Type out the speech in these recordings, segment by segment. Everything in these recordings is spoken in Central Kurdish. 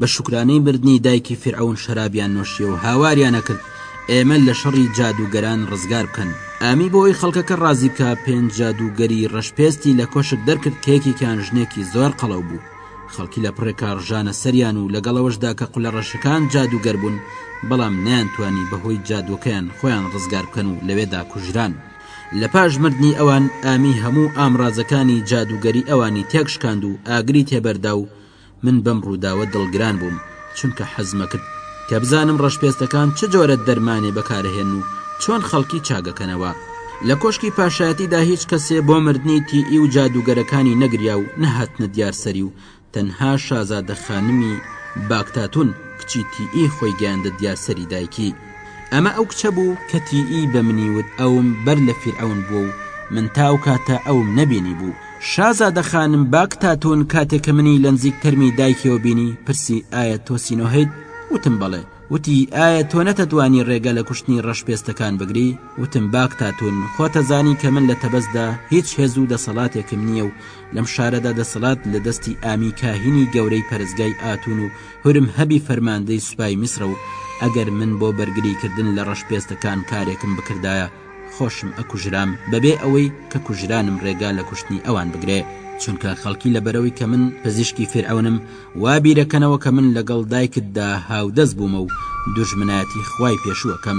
بە شوکرانەی مردنی دایکی فیرعەون شەرابیان نۆشیە و هاواریان ئەکرد ئێمە لە شەڕی جادووگەران ڕزگار بکەن ئامی بۆ ئەوی خەڵکەکە ڕازی بکا پێنج جادووگەری ڕەشپێستی لە کۆشک دەرکرد کە یەکێکیان ژنێکی زۆر قەڵەو بوو خەڵکی لە پڕێکا ڕژانە سەریان و لەگەڵەوەشدا کە قولە ڕەشەکان جادووگەر بوون بەڵام نیانتوانی بەهۆی جادووەکەیان خۆیان ڕزگار بکەن و لەوێدا کوژران لە پاش مردنی ئەوان ئامی هەموو ئامرازەکانی جادووگەری ئەوانی تێکشکاند و ئاگری تێبەردا و من بەم ڕووداوە دڵگران بووم چونکە حەزمەکرد کە بزانم ڕەشپێستەکان چ جۆرە دەرمانێ بەکارەهێن و چۆن خەڵکی چاگەکەنەوە لە کۆشکی پاشایەتیدا هیچ کەسێ بۆ مردنی تی ئی و جادووگەرەکانی نەگریا و نەهاتنە دیار سەری و تەنها شازادە خانمی باکتاتون کچی تی ئی خۆی گەیاندە دیار سەری دایکی ئەمە ئەو کچە بوو کە تیی بە منی وت ئەوم بەر لە فیرعەون بووە و من تا ئەو کاتە ئەوم نەبینی بوو. شازادە خانم باک تاتون کاتێ کە منی لە نزیک تەرمی دایکیەوە بینی پرسی ئایە تۆ سینۆهەیت؟ وتم بەڵێ. وتی ئایە تۆ نەتەتوانی ڕێگە لە کوشتنی ڕەش پێستەکان بگری؟ وتم باک تاتون خۆتەزانی کە من لە تەبەسدا هیچ هێز و دەسەڵاتێکم نییە و لەم شارەدا دەسەڵات لە دەستی ئامی کاهینی گەورەی پەرستگای ئاتون و هورم هەبی فەرماندەی سوپای میسرە و ئەگەر من بۆ بەرگری کردن لە ڕەشپێستەکان کارێکم بکردایە خۆشم ئەکوژرام بەبێ ئەوەی کە کوژرانم ڕێگا لە کوشتنی ئەوان بگرێ چونکە خەڵکی لە بەرەوەی کە من پزیشکی فیرعەونم وا بیرەکەنەوە کە من لەگەڵ دایکتدا هاودەست بوومە و دوژمنایەتی خوای پێشوو ئەکەم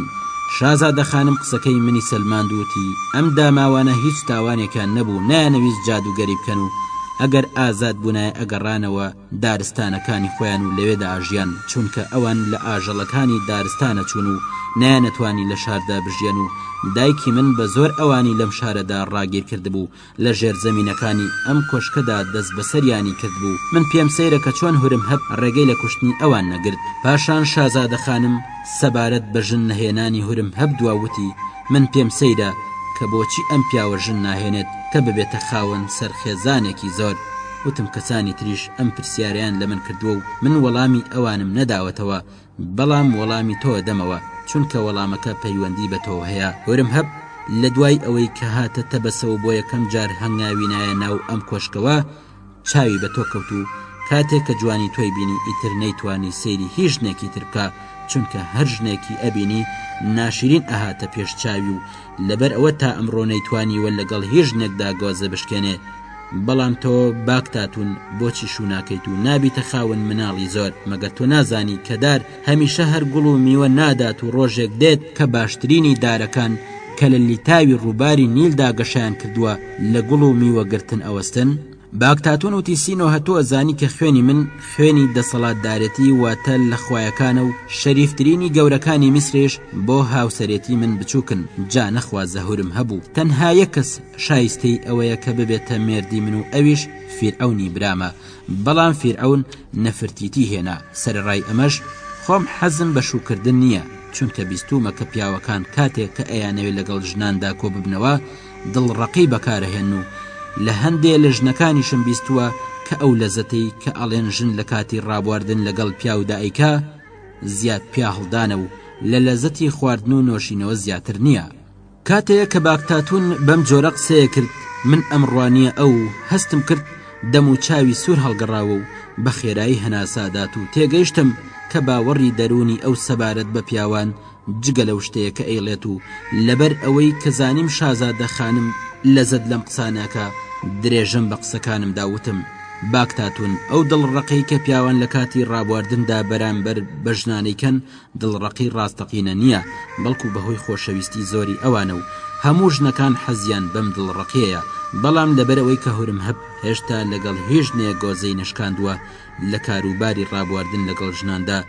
شازادە خانم قسەکەی منی سەلماند و وتی ئەم داماوانە هیچ تاوانێکیان نەبوو نایانەویست جادووگەری بکەن و ئەگەر ئازاد بوونایە ئەگەڕانەوە دارستانەکانی خۆیان و لەوێدا ئاژیان چونکە ئەوان لە ئاژەڵەکانی دارستانە چوون و نەیانەتوانی لە شاردا بژیەن و دایکی من بە زۆر ئەوانی لەم شارەدا ڕاگیر کردبوو لە ژێر زەمینەکانی ئەم کۆشکەدا دەست بەسەریانی کردبوو من پێم سەیرە کە چۆن هورم هەب ڕێگەی لە کوشتنی ئەوان نەگرت پاشان شازادە خانم سەبارەت بە ژن نەهێنانی هورم هەب دوا وتی من پێم سەیرە کە بۆچی ئەم پیاوە ژن ناهێنێت کە ببێتە خاوەن سەر خێزانێکی زۆر وتم کەسانی تریش ئەم پرسیارەیان لە من کردووە و من وەڵامی ئەوانم نەداوەتەوە بەڵام وەڵامی تۆ دەمەوە چونکە وەڵامەکە پەیوەندی بە تۆ هەیە هورم هەب لە دوای ئەوەی کە هاتە تەبەسە و بۆ یەکەم جار هەنگاوی نایە ناو ئەم کۆشکەوە چاوی بە تۆ کەوت و کاتێک کە جوانی تۆی بینی ئیتر نەیتوانی سەیری هیچ ژنێکی تر بکە چونکە هەر ژنێکی ئەبینی ناشرین ئەهاتە پێش چاوی و لەبەر ئەوە تا ئەمڕۆ نەیتوانی وە لەگەڵ هیچ ژنێکدا گۆزە بشکێنێ بەڵام تۆ باکتاتون بۆچی شووناکەیت و نابیتە خاون مناڵی زۆر مەگەر تۆ نازانی کەدار هەمیشە هەر گوڵ و میوە نادات و ڕۆژێک دێت کە باشترینی دارەکان کە لە لیتاوی ڕووباری نیلدا گەشەیان کردووە لە گوڵ و میوە گرتن ئەوەستن؟ باگتاتون وتی سینۆهە تۆ ئەزانی کە خوێنی من خوێنی دەسەڵاتدارێتی واتە لە خوایەکانە و شەریفترینی گەورەکانی میسریش بۆ هاوسەرێتی من بچووکن جا نەخوازە هورم هەبوو تەنها یەک کەس شایستەی ئەوەیە کە ببێتە مێردی من و ئەویش فیرعەونی برامە بەڵام فیرعەون نەفرتیی هێنا، سەرەڕای ئەمەش خۆم حەزم بە شووکردن نییە، چونکە بیستوومە کە پیاوەکان کاتێک کە ئەیانەوێت لەگەڵ ژناندا کۆ ببنەوە دڵڕەقی بەکارەهێنن و لە هەندێ لە ژنەکانیشم بیستووە کە ئەو لەزەتەی کە ئەڵێن ژن لە کاتی ڕابواردن لەگەڵ پیاودا ئەیکا زیاد پیاهەڵدانە و لە لەزەتی خواردن و نۆشینەوە زیاتر نییە. کاتێ کە باب تاتون بەم جۆرە قسەیە کرد من ئەم ڕوانیە ئەو هەستم کرد دەم و چاوی سور هەڵگەڕاوە و بە خێرایی هەناسا دات و تێگەیشتم کە باوەڕی دەرونی ئەو سەبارەت بە پیاوان جگە لەو شتەیە کە ئەیڵێت و لەبەر ئەوەی کە زانیم شازادە خانم لەزەت لەم قساناکا درێژەم بە قسەکانم دا وتم باک تاتون ئەو دڵڕەقەی کە پیاوان لە کاتی ڕابواردن دا بەرامبەر بە ژنانەیکەن دڵڕەقی ڕاستەقینە نییە، بەڵکو بەهۆی خۆشەویستی زۆری ئەوانە و هەموو ژنەکان حەزیان بەم دڵڕەقییەیە، بەڵام لەبەرئەوەی کە هورمهب هێشتا لەگەڵ هیچ ژنێک گۆزەی نەشکاندووە لە کاروباری ڕابواردن لەگەڵ ژناندا،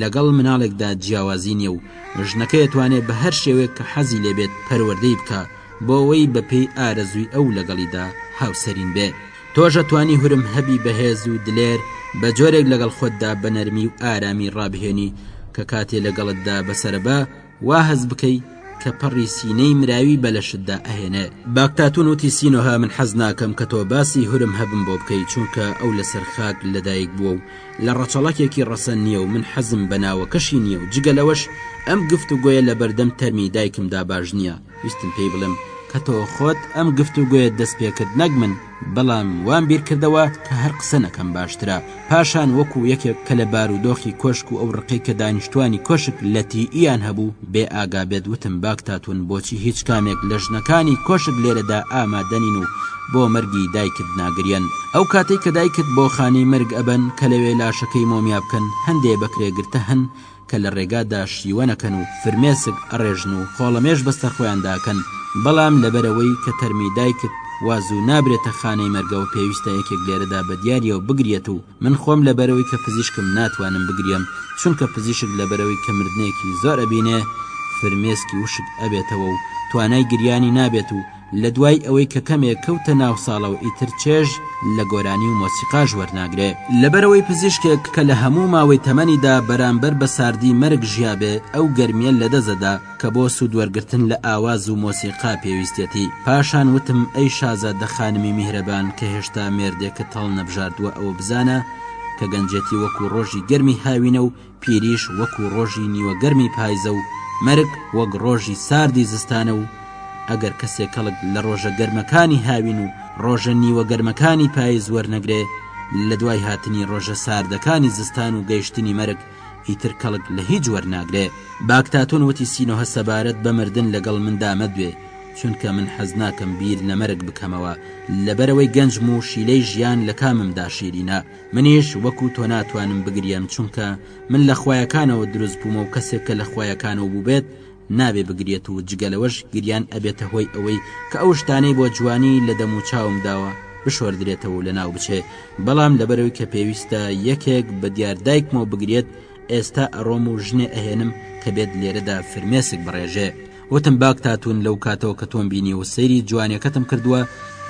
لەگەڵ مناڵێکدا جیاوازی نییە و ژنەکە ئەتوانێت بە هەر شێوەیەک کە حەزی لێبێت پەروەردەی بکا بۆ ئەوەی بەپێی ئارەزووی ئەو لەگەڵیدا هاوسەرین بێ. تۆش ئەتوانی هورم هەبی بەهێز و دلێر بە جۆرێک لەگەڵ خۆتدا بە نەرمی و ئارامی ڕابهێنی کە کاتێ لەگەڵتدا بەسەرەبا وا هەست بکەی کە پەڕی سینەی مراوی بە لەشتدا ئەهێنێت. باکتاتون وتی سینۆهە من حەز ناکەم کە تۆ باسی هورم هەبم بۆ بکەی چونکە ئەو لەسەر خاک لەدایک بووە و لە ڕەچەڵەکێکی ڕەسەن نییە و من حەزم بە ناوەکەشی نییە و جگە لەوەش ئەم گفتوگۆیە لەبەردەم تەرمی دایکمدا باش نییە. ویستم پێی بڵێم کە تۆ خۆت ئەم گفت و گوێت دەست پێکرد نەک من بەڵام وام بیرکردەوە کە هەر قسە نەکەم باشترە پاشان وەکو یەکێک کە لە بار و دۆخی کۆشک و ئەو ڕقی کە دانیشتوانی کۆشک لەتی ئیان هەبوو بێ ئاگابێت وتم باکتاتون بۆچی هیچ کامێک لە ژنەکانی کۆشک لێرەدا ئامادەنین و بۆ مەرگی دایکت ناگریێن ئەو کاتەی کە دایکت بۆ خانی مەرگ ئەبەن کە لەوێ لاشەکەی مۆمیابکەن هەندێ بەکرێ گرتە هەن کە لە ڕێگادا شیوەنەکەن و فرمێسک ئەڕێژن و خۆڵەمێش بەسەر خۆیان داکەن، بەڵام لەبەرئەوەی کە تەرمی دایکت وا زوو نابرێتە خانەی مەرگەوە پێویستە یەکێک لێرەدا بە دیارییەوە بگریێت و من خۆم لەبەرئەوەی کە پزیشکم ناتوانم بگریێم چونکە پزیشک لەبەرئەوەی کە مردنێکی زۆر ئەبینێ فرمێسکی وشک ئەبێتەوە و توانای گریانی نابێت و لە دوای ئەوەی کە کەمێ کەوتە ناو ساڵەوە ئیتر چێژ لە گۆرانی و مۆسیقاش وەرناگرێ. لەبەرئەوەی پزیشکێک کە لە هەموو ماوەی تەمەنیدا بەرامبەر بە ساردی مەرگ ژیابێ ئەو گەرمیە لەدەسدەدا کە بۆ سوود وەرگرتن لە ئاواز و مۆسیقا پێویستیەتی پاشان وتم ئەی شازادە خانمی میهرەبان کە هێشتا مێردێکت هەڵنەبژاردوە ئەوە بزانە کە گەنجێتی وەکو ڕۆژی گەرمی هاوینە و پیریش وەکو ڕۆژی نیوە گەرمی پایزە و مەرگ وەک ڕۆژی ساردی زستانە و ئەگەر کەسێ کەڵک لە ڕۆژە گەرمەکانی هاوین و ڕۆژە نیوە گەرمەکانی پایز وەرنەگرێ لە دوای هاتنی ڕۆژە ساردەکانی زستان و گەیشتنی مەرگ ئیتر کەڵک لە هیچ وەرناگرێ. باکتاتون وتی سینۆهە سەبارەت بە مردن لەگەڵ مندا مەدوێ چونکە من حەز ناکەم بیر لە مەرگ بکەمەوە لەبەرئەوەی گەنجم و شیلەی ژیان لە کاممدا شیرینە. منیش وەکو تۆ ناتوانم بگریەم چونکە من لە خویەکانەوە دروست بوومە و کەسێک کە لە خویەکانەوە بووبێت نابێ بگریێت و جگەلەوەش گریان ئەبێتە هۆی ئەوەی کە ئەو شتانەی بۆ جوانی لە دەم و چاوم داوە بشۆردرێتەوە و لەناو بچێ بەڵام لەبەرەوەی کە پێویستە یەکێک بە دیار دایکمەوە بگریێت ئێستا ئەڕۆم و ژنێ ئەهێنم کە بێت لێرەدا فرمێسک بڕێژێ. وتم باک تاتون لەو کاتەوە کە تۆم بینی و سەیری جوانیەکەتم کردووە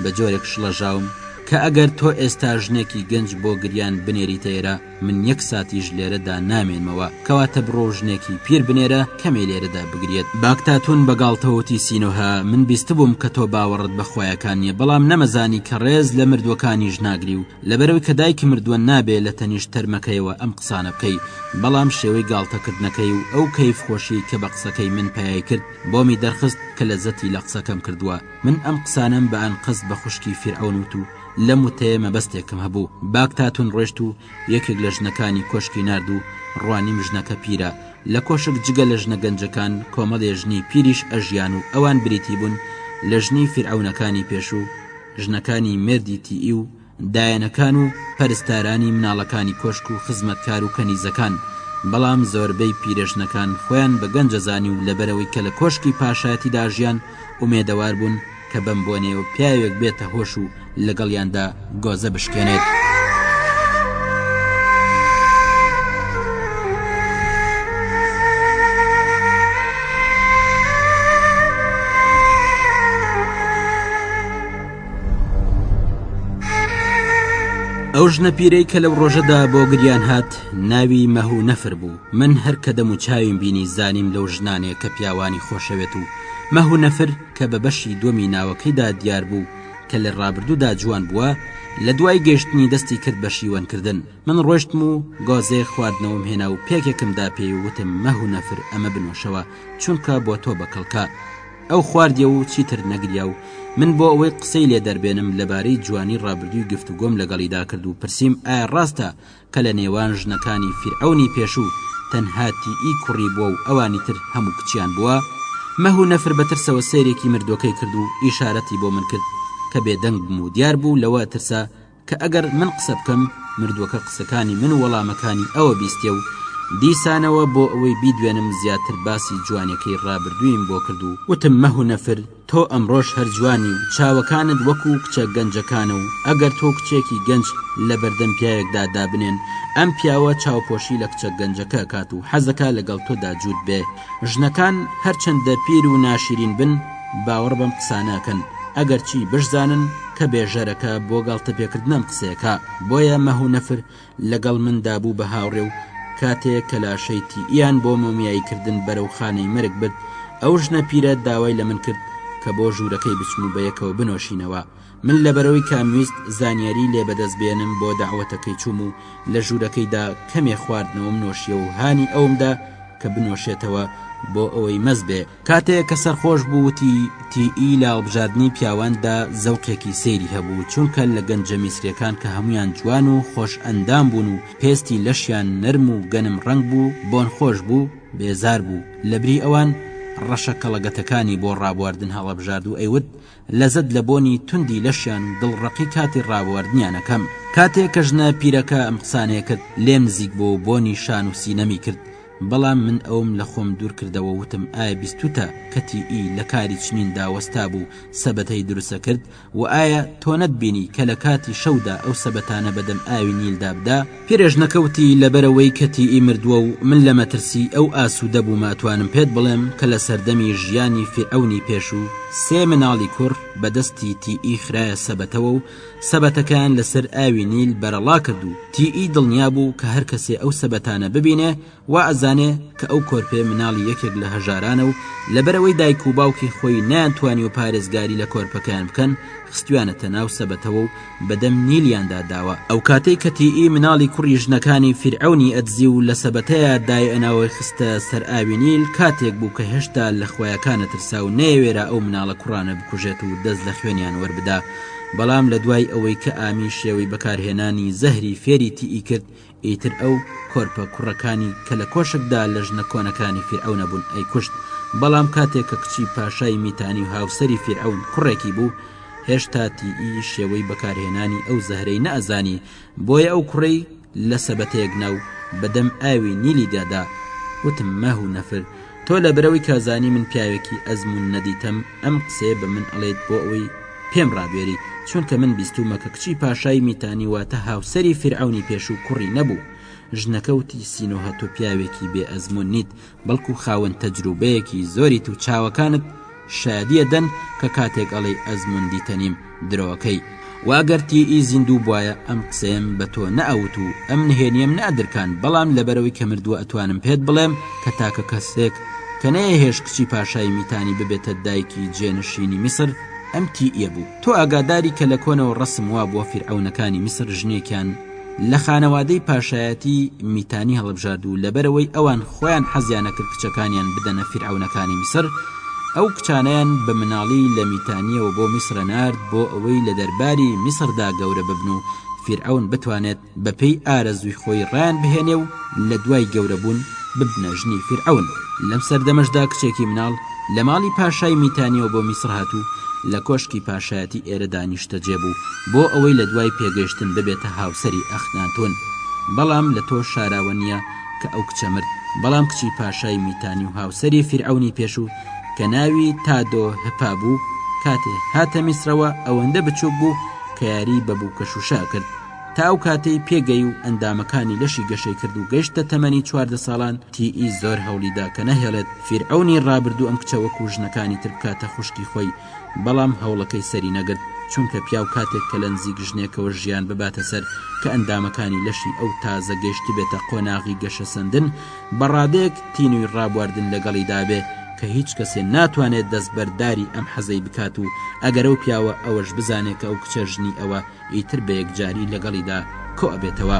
بە جۆرێک شڵەژاوم کە ئەگەر تۆ ئێستا ژنێکی گەنج بۆ گریان بنێریتە ئێرە من یەک ساتیش لێرەدا نامێنمەوە کەواتە بڕۆ ژنێکی پیر بنێرە کەمێ لێرەدا بگرێت باک تاتون بە گاڵتەوتی سینۆهە من بیستبووم کە تۆ باوەڕت بە خوایەکان نیە بەڵام نەمەزانی کە ڕێز لە مردووەکانیش ناگری و لەبەرئەوەی کە دایکم مردووە نابێ لە تەنیشت تەرمەکەیەوە ئەم قسانە بکەی، بەڵام شێوەی گاڵتەکردنەکەی و ئەو کەیف خۆشیەی کە بە قسەکەی من پەیای کرد بۆمی دەرخست کە لەزەتی لە قسەکەم کردووە، من ئەم قسانەم بە ئەنقەست بە خوشکی فیرعەون وت و لەم وتەیە مەبەستێکم هەبوو، باکتاتون ڕۆشت و یەکێک لە ژنەکانی کۆشکی نارد و ڕوانیم ژنەکە پیرە، لە کۆشک جگە لە ژنە گەنجەکان کۆمەڵێ ژنی پیریش ئەژیان و ئەوان بریتی بوون لە ژنی فیرعەونەکانی پێشوو، ژنەکانی مێردی تیئی و دایەنەکان و پەرستارانی مناڵەکانی کۆشک و خزمەتکار و کەنیزەکان، بەڵام زۆربەی پیرەژنەکان خۆیان بە گەنج ئەزانی و لەبەرئەوەی کە لە کۆشکی پاشایەتیدا ئەژیان ئومێدەوار بوون کە بەم بۆنەیەوە پیاوێک بێتە هۆش و لەگەڵیاندا گۆزە بشکێنێت. ئەو ژنە پیرەی کە لەو ڕۆژەدا بۆ گریان هات ناوی مەه و نەفر بوو من هەر کە دەم و چاویم بینی زانیم لەو ژنانێ کە پیاوانی خۆشەوێت و مەه و نەفر کە بە بەشی دووەمی ناوەکەیدا دیار بوو کە لە ڕابردوودا جوان بووە لە دوای گەشتنی دەستی کرد بە شیوەنکردن من ڕۆشتم و گۆزێ خواردنەوەم هێنا و پێکێکم دا پێی وتم مەه و نەفر ئەمە بنوۆشەوە چونکە بۆ تۆ بەکەڵکە ئەو خواردیە و چیتر نەگریا و من بۆ ئەوەی قسەی لێ دەربێنم لەبارەی جوانی ڕابردووی گفت و گۆم لەگەڵیدا کرد و پرسییم ئایا ڕاستە کە لە نێوان ژنەکانی فیرعونی پێشوو تەنهاتی ئی کوڕی بووە و ئەوانی تر هەموو کچیان بووە مەه و نەفر بەترسەوە سەیرێکی مردوەکەی کرد و ئیشارەتی بۆ من کرد کە بێدەنگ بم و دیار بوو لەوە ترسا کە ئەگەر من قسە بکەم مردووەکە قسەکانی من و وەڵامەکانی ئەوە بیستێ و دیسانەوە بۆ ئەوەی بیدوێنم زیاتر باسی جوانیەکەی ڕابردوویم بۆ کرد و وتم مەهو نەفر تۆ ئەمڕۆش هەر جوانی و چاوەکانت وەکو کچە گەنجەکانە و ئەگەر تۆ کچێکی گەنج لەبەردەم پیاوێکدا دابنێن ئەم پیاوە چاوپۆشی لە کچە گەنجەکە ئەکات و حەزەکا لەگەڵ تۆدا جووت بێ ژنەکان هەرچەندە پیر و ناشیرین بن باوەڕ بەم قسانەکەن ئەگەرچی بشزانن کە بێژەرەکە بۆ گاڵتەپێکردنم قسەکە بۆیە مەه و نەفر لەگەڵ من دابوو بە هاوڕێ و کاتێک کەلاشەی تیئیان بۆ مۆمیاییکردن بەرەو خانەی مەرگ برد ئەو ژنە پیرە داوای لە من کرد کە بۆ ژوورەکەی بچم و بەیەکەوە بنۆشینەوە من لەبەرەوەی کامویست زانیاری لێ بەدەست بێنم بۆ داوەتەکەی چوم و لە ژوورەکەیدا کەمێ خواردنەوەم نۆشیە و هانی ئەومدا کە بنۆشێتەوە بۆ ئەوەی مەز بێ کاتێ کە سەرخۆش بوو وتی تی ئی لە هەڵبژاردنی پیاواندا زەوقێکی سەیری هەبوو چونکە لە گەنجە میسریەکان کە هەموویان جوان و خۆش ئەندام بوون و پێستی لەشیان نەرم و گەنم ڕەنگ بوو بۆن خۆش بوو بێزار بوو لەبری ئەوان ڕەشە کەڵەگەتەکانی بۆ ڕابواردن هەڵەبژارد و ئەیوت لەزەت لە بۆنی توندی لەشیان و دڵ ڕەقی کاتی ڕاوەردنیان ئەکەم. کاتێ کە ژنە پیرەکە ئەم قسانەیە کرد لێم نزیک بۆ و بۆنی شان و سینەمی کرد بەڵام من ئەوم لە خۆم دوور کردەوە وتم ئایا بیستوتە کە تی ئی لە کاری چنین دا وەستا بوو سەبەتەی دروست ئەکرد وە ئایا تۆ نەت بینی کە لە کاتی شەو دا ئەو سەبەتانە بە دەم ئاوی نیل دا بدا پیرێژنەکە وتی لەبەرئەوەی کەتیی مردووە و من لە مەترسیی ئەو ئاسوودە بوومە ئەتوانم پێت بڵێم کە لە سەردەمی ژیانی فیرعەونی پێشوو سێ مناڵی کوڕ بە دەستی تییی خرایە سەبەتەوە و سەبەتەکەیان لەسەر ئاوی نیل بەرەڵا کرد و تییی دڵنیا بوو کە هەر کەسێ ئەو سەبەتانە ببینێ وا ئەزانێ کە ئەو کۆرپەیە مناڵی یەکێک لە هەژارانە و لەبەر ئەوەی دایک و باوکی خۆی نەیان توانیوە پارێزگاری لە کۆرپەکەیان بکەن خستویانەتە ناو سەبەتەوە و بەدەم نیلیاندا داوە ئەو کاتەی کە تی ئی مناڵی کوڕی ژنەکانی فیرعەونی ئەدزی و لە سەبەتەیا دای ئەناوەی خستە سەر ئاوی نیل کاتێک بوو کە هێشتا لە خویەکانە ترسا و نەیەوێرا ئەو مناڵە کوڕانە بکوژێت و دەست لە خوێنیان وەربدا بەڵام لە دوای ئەوەی کە ئامی شێوەی بەکارهێنانی زەهری فێری تی ئی کرد ئیتر ئەو کۆرپە کوڕەکانی کە لە کۆشکدا لە ژنە کۆنەکانی فیرعەونە بوون ئەیکوشت، بەڵام کاتێک کە کچی پاشای میتانی و هاوسەری فیرعەون کوڕێکی بوو، هێشتا تی ئی شێوەی بەکارهێنانی ئەو زەهرەی نەئەزانی، بۆیە ئەو کوڕەی لە سەبەتەیەک نا و بەدەم ئاوی نیلیدا دا، وتم مه و نفر، تۆ لەبرەوەی کا زانی من پیاوێکی ئەزموون نەدیتم ئەم قسەیە بە من ئەڵێیت بۆ ئەوەی پێم ڕابێری چونکە من بیستومە کە کچی پاشای میتانی واتە هاوسەری فیرعەونی پێشوو کوڕی نەبوو ژنەکە وتی سینۆهە تۆ پیاوێکی بێ ئەزموون نیت بەڵکو خاوەن تەجروبەیەکی زۆریت و چاوەکانت شایەدیە دەن کە کاتێک ئەڵێی ئەزمون دیتەنیم درۆەکەی وە ئەگەر تی ئی زیندوو بوایە ئەم قسەیەم بە تۆ نە ئەوت و ئەم نهێنیەم نە ئەدرکاند بەڵام لەبەرەوەی کە مردوە ئەتوانم پێت بڵێم کە تاکە کەسێک کە نەیەهێشت کچی پاشای میتانی ببێتە دایکی جێنشینی میسر ئەم تی ئیە بوو تۆ ئاگاداری کە لە کۆنەوە ڕەسم وابوە فیرعەونەکانی میسر ژنێکیان لە خانەوادەی پاشایەتی میتانی هەڵبژارد و لەبەرەوەی ئەوان خۆیان حەزیانەکرد کچەکانیان بدەنە فیرعەونەکانی میسر ئەو کچانیان بە مناڵی لە میتانیەوە بۆ میسرە نارد بۆ ئەوەی لە دەرباری میسردا گەورە ببن و فیرعەون بتوانێت بە پێی ئارەزووی خۆی ڕایان بهێنێ و لە دوای گەورەبوون ببنە ژنی فیرعەون لەم سەردەمەشدا کچێکی مناڵ لە ماڵی پاشای میتانیەوە بۆ میسڕ هات و لە کۆشکی پاشایەتی ئێرەدا نیشتەجێ بوو بۆ ئەوەی لە دوای پێگەیشتن ببێتە هاوسەری ئەخناتون، بەڵام لە تۆ شاراوە نییە کە ئەو کچە مرد، بەڵام کچی پاشای میتانی و هاوسەری فیرعەونی پێشوو کە ناوی تادۆ هپا بوو کاتێ هاتە میسڕەوە ئەوەندە بچووک بوو کە یاری بە بووکەشووشە ئەکرد، تا ئەو کاتەی پێگەی و ئەندامەکانی لەشی گەشەی کرد و گەشتە تەمەنی چواردە ساڵان تیئی زۆر هەوڵیدا کە نەهێڵێت فیرعەونی ڕابردوو ئەم کچە وەکو ژنەکانی تر بکاتە خوشکی خۆی بەڵام هەوڵەکەی سەری نەگرت چونکە پیاو کاتێک کە لە نزیک ژنێکەوە ژیان بباتە سەر کە ئەندامەکانی لەشی ئەو تازە گەیشتبێتە قۆناغی گەشەسەندن بە ڕادەیەک تینوی ڕابواردن لەگەڵی دابێ کە هیچ کەسێ ناتوانێت دەستبەرداری ئەم حەزەی بکات و ئەگەر ئەو پیاوە ئەوەش بزانێت کە ئەو کچە ژنی ئەوە ئیتر بە یەکجاری لەگەڵیدا کۆ ئەبێتەوە.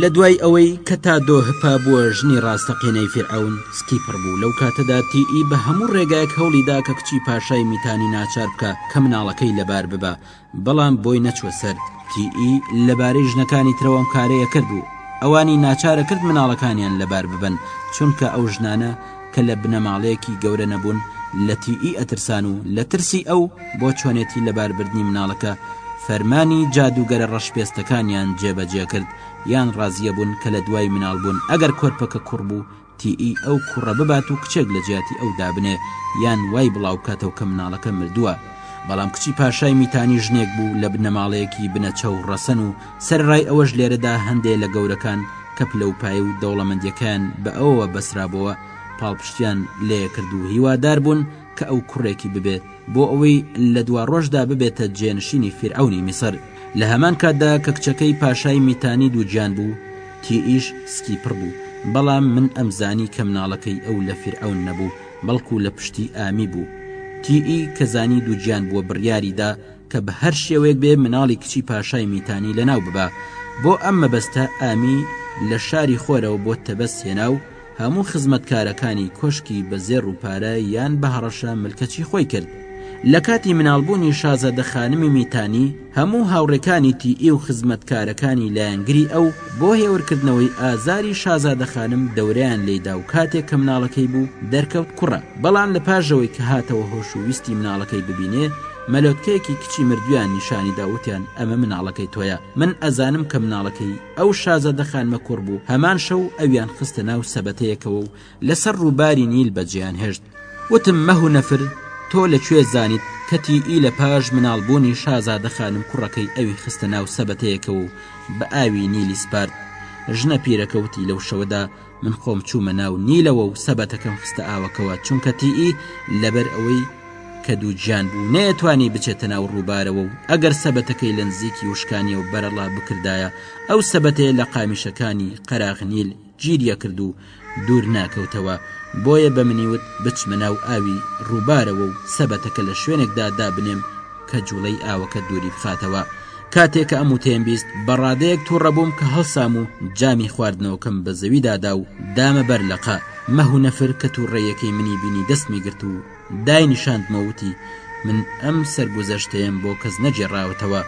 لە دوای ئەوەی کە تا دۆهپا بووە ژنی ڕاستەقینەی فیرعەون سکی پڕ بوو، لەو کاتەدا تی ئی بە هەموو ڕێگایەک هەوڵی دا کە کچی پاشای میتانی ناچار بکا کە مناڵەکەی لەبار ببا، بەڵام بۆی نەچووە سەر، تی ئی لەبارەی ژنەکانی ترەوە ئەم کارەیە کرد و ئەوانی ناچارە کرد مناڵەکانیان لەبار ببەن، چونکە ئەو ژنانە کە لە بنەماڵەیەکی گەورە نەبوون لە تی ئی ئەترسان و لە ترسی ئەو بۆ چۆنێتی لەباربردنی مناڵەکە فەرمانی جادووگەرە ڕەشپێستەکانیان جێبەجێ کرد یان ڕازیەبوون کە لە دوای مناڵبوون ئەگەر کۆرپەکە کوڕ بوو تیی ئەو کوڕە ببات و کچێک لە جیاتی ئەو دابنێ یان وای بڵاو بکاتەوە کە مناڵەکە مردووە. بەڵام کچی پاشای میتانی ژنێک بوو لە بنەماڵەیەکی بنەچە و ڕەسەن و سەرەڕای ئەوەش لێرەدا هەندێ لە گەورەکان کە پلەوپایە و دەوڵەمەندیەکەیان بە ئەوەوە بەسرابۆوە پاڵپشتیان لێ کرد و هیوادار بوون کە ئەو کوڕێکی ببێت بۆ ئەوەی لە دواڕۆژدا ببێتە جێنشینی فیرعەونی میسر، لە هەمان کاتدا کە کچەکەی پاشای میتانی دووگیان بوو، تیئیش سکی پڕ بوو، بەڵام من ئەمزانی کە مناڵەکەی ئەو لە فیرعەون نەبوو، بەڵکو لە پشتی ئامی بوو. تیئی کە زانی دووگیان بووە بڕیاری دا کە بە هەر شێوەیەک بێ مناڵی کچی پاشای میتانی لەناو ببا، بۆ ئەم مەبەستە ئامی لە شاری خۆرەوە بۆ تەبەس هێنا و هەموو خزمەتکارەکانی کۆشکی بە زێڕ و پارە یان بە هەڕەشە ملکەچی خۆی کرد. لە کاتی مناڵبوونی شازادە خانمی میتانی، هەموو هاوڕێکانی تی ئی و خزمەتکارەکانی لایەنگری ئەو بۆ هێورکردنەوەی ئازاری شازادە خانم دەورەیان لێی دا و کاتێک کە مناڵەکەی بوو دەرکەوت کوڕە بەڵام لە پاشەوەی کە هاتەوە هۆش و ویستی مناڵەکەی ببینێ مەلۆتکەیەکی کچی مردویان نیشانی دا وتیان ئەمە مناڵەکەی تۆیە من ئەزانم کە مناڵەکەی ئەو شازادە خانمە کوڕ بوو هەمان شەو ئەویان خستە ناو سەبەتەیەکەوە و لەسەر ڕووباری نیل بەجێیان هێشت وتم مەه و نەفر تۆ لە کوێ زانیت کەتی ئی لە پاش مناڵبوونی شازادە خانم کوڕەکەی ئەوی خستە ناو سەبەتەیەکەوە و بە ئاوی نیلی سپارد ژنە پیرەکە وتی لەو شەوەدا من خۆم چوومە ناو نیلەوە و سەبەتەکەم خستە ئاوەکەوە چونکە تیئی لەبەر ئەوەی کە دوو گیان بوو نەیەتوانی بچێتە ناو ڕووبارەوە و ئەگەر سەبەتەکەی لە نزیکی وشکانیە و بەرەڵا بکردایە ئەو سەبەتەیە لە قامیشەکانی قەراغنیل گیریە کرد و دوور ناکەوتەوە بۆیە بە منیوت بچمە ناو ئاوی ڕووبارەوە و سەبەتەکە لە شوێنێکدا دابنێم کە جوڵەی ئاوەکە دووری بخاتەوە. کاتێ کە ئەم وتەیەم بیست، بە ڕادەیەک توڕە بووم کە هەڵسام و جامی خواردنەوەکەم بە زەوی دادا و دامە بەر لقە. مەهونەفر کە توڕەییەکەی منی بینی دەستمی گرت و داینیشاندمەوە وتی، من ئەم سەرگوزەشتەیەم بۆ کەس نەگێڕاوەتەوە،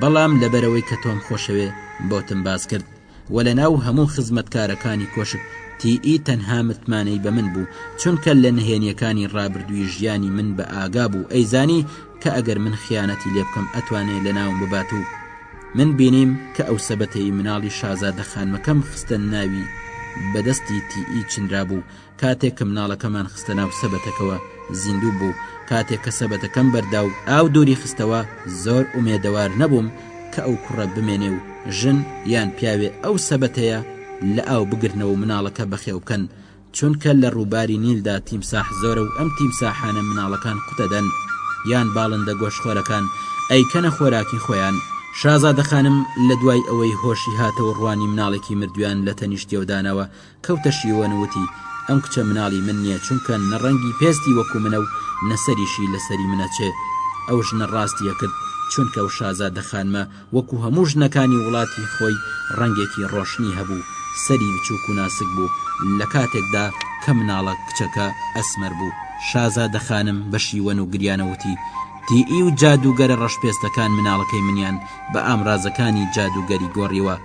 بەڵام لەبەرئەوەی کە تۆم خۆشەوێ بۆتم باس کرد. وە لە ناو هەموو خزمەتکارەکانی کۆشک تی ئی تەنها متمانەی بە من بوو چونکە لە نهێنیەکانی ڕابردووی ژیانی من بە ئاگا بوو ئەیزانی کە ئەگەر من خیانەتی لێ بکەم ئەتوانێ لە ناوم ببات و من بینیم کە ئەو سەبەتەی مناڵی شازادە خانمەکەم خستە ناوی بە دەستی تی ئی چنرابوو کاتێک کە مناڵەکەمان خستە ناو سەبەتەکەوە زیندوو بوو، کاتێک کە سەبەتەکەم بەردا و ئاو دووری خستەوە زۆر ئومێدەوار نەبووم کە ئەو کوڕە بمێنێ و ژن یان پیاوێ ئەو سەبەتەیە لە ئاو بگرنەوە و مناڵەکە بەخێو بکەن چونکە لە ڕووباری نیلدا تیمساح زۆرە و ئەم تیمساحانە مناڵەکان قوتەدەن یان باڵندە گۆشتخۆرەکان ئەیکەنە خۆراکی خۆیان. شازادە خانم لە دوای ئەوەی هۆشی هاتەوە ڕوانی مناڵێکی مردویان لە تەنیشتیەوە داناوە کەوتە شیوەن و وتی، ئەم کچە مناڵی من نیە چونکە نە ڕەنگی پێستی وەکو منە و نە سەریشی لە سەری من ئەچێ. ئەو ژنە ڕاستی ئەکرد چونکە ئەو شازادە خانمە وەکو هەموو ژنەکانی وڵاتی خۆی ڕەنگێکی ڕۆشنی هەبوو، سەری بچوک و ناسک بوو لە کاتێکدا کە مناڵە کچەکە ئەسمەر بوو. شازادە خانم بە شیوەن و گریانە وتی، تیئی و جادووگەرە ڕەشپێستەکان مناڵەکەی منیان بە ئامرازەکانی جادووگەری گۆڕیوە.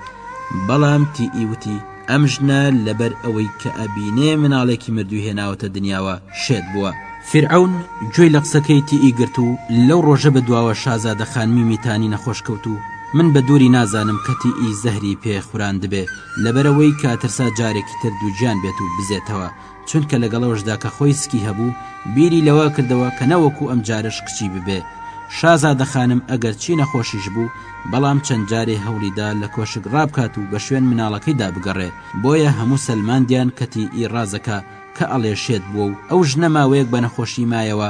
بەڵام تیئی وتی، ئەم ژنە لەبەر ئەوەی کە ئەبینێ مناڵێکی مردووی هێناوەتە دنیاوە شێت بووە. فیرعەون گوێی لە قسەکەی تی ی گرت و لەو ڕۆژە بە دواوە شازادە خانمی میتانی نەخۆش کەوت و من بە دووری نازانم کە تی ی زەهری پێ خوراندبێ لەبەرئەوەی کە ئەترسا جارێکی تر دووگیان بێت و بزێتەوە چونکە لەگەڵەوەشدا کە خۆی سکی هەبوو بیری لەوە کردەوە کە نەوەکو ئەم جارەش کچی ببێ شازادە خانم ئەگەر چی نەخۆشیش بوو بەڵام چەند جارێ هەوڵیدا لە کۆشک ڕابکات و بە شوێن مناڵەکەیدا بگەڕێ بۆیە هەموو سەلماندیان کەتی ئی ڕازەکە کە ئەڵێ شێت بووە و ئەو ژنە ماوەیەک بە نەخۆشی مایەوە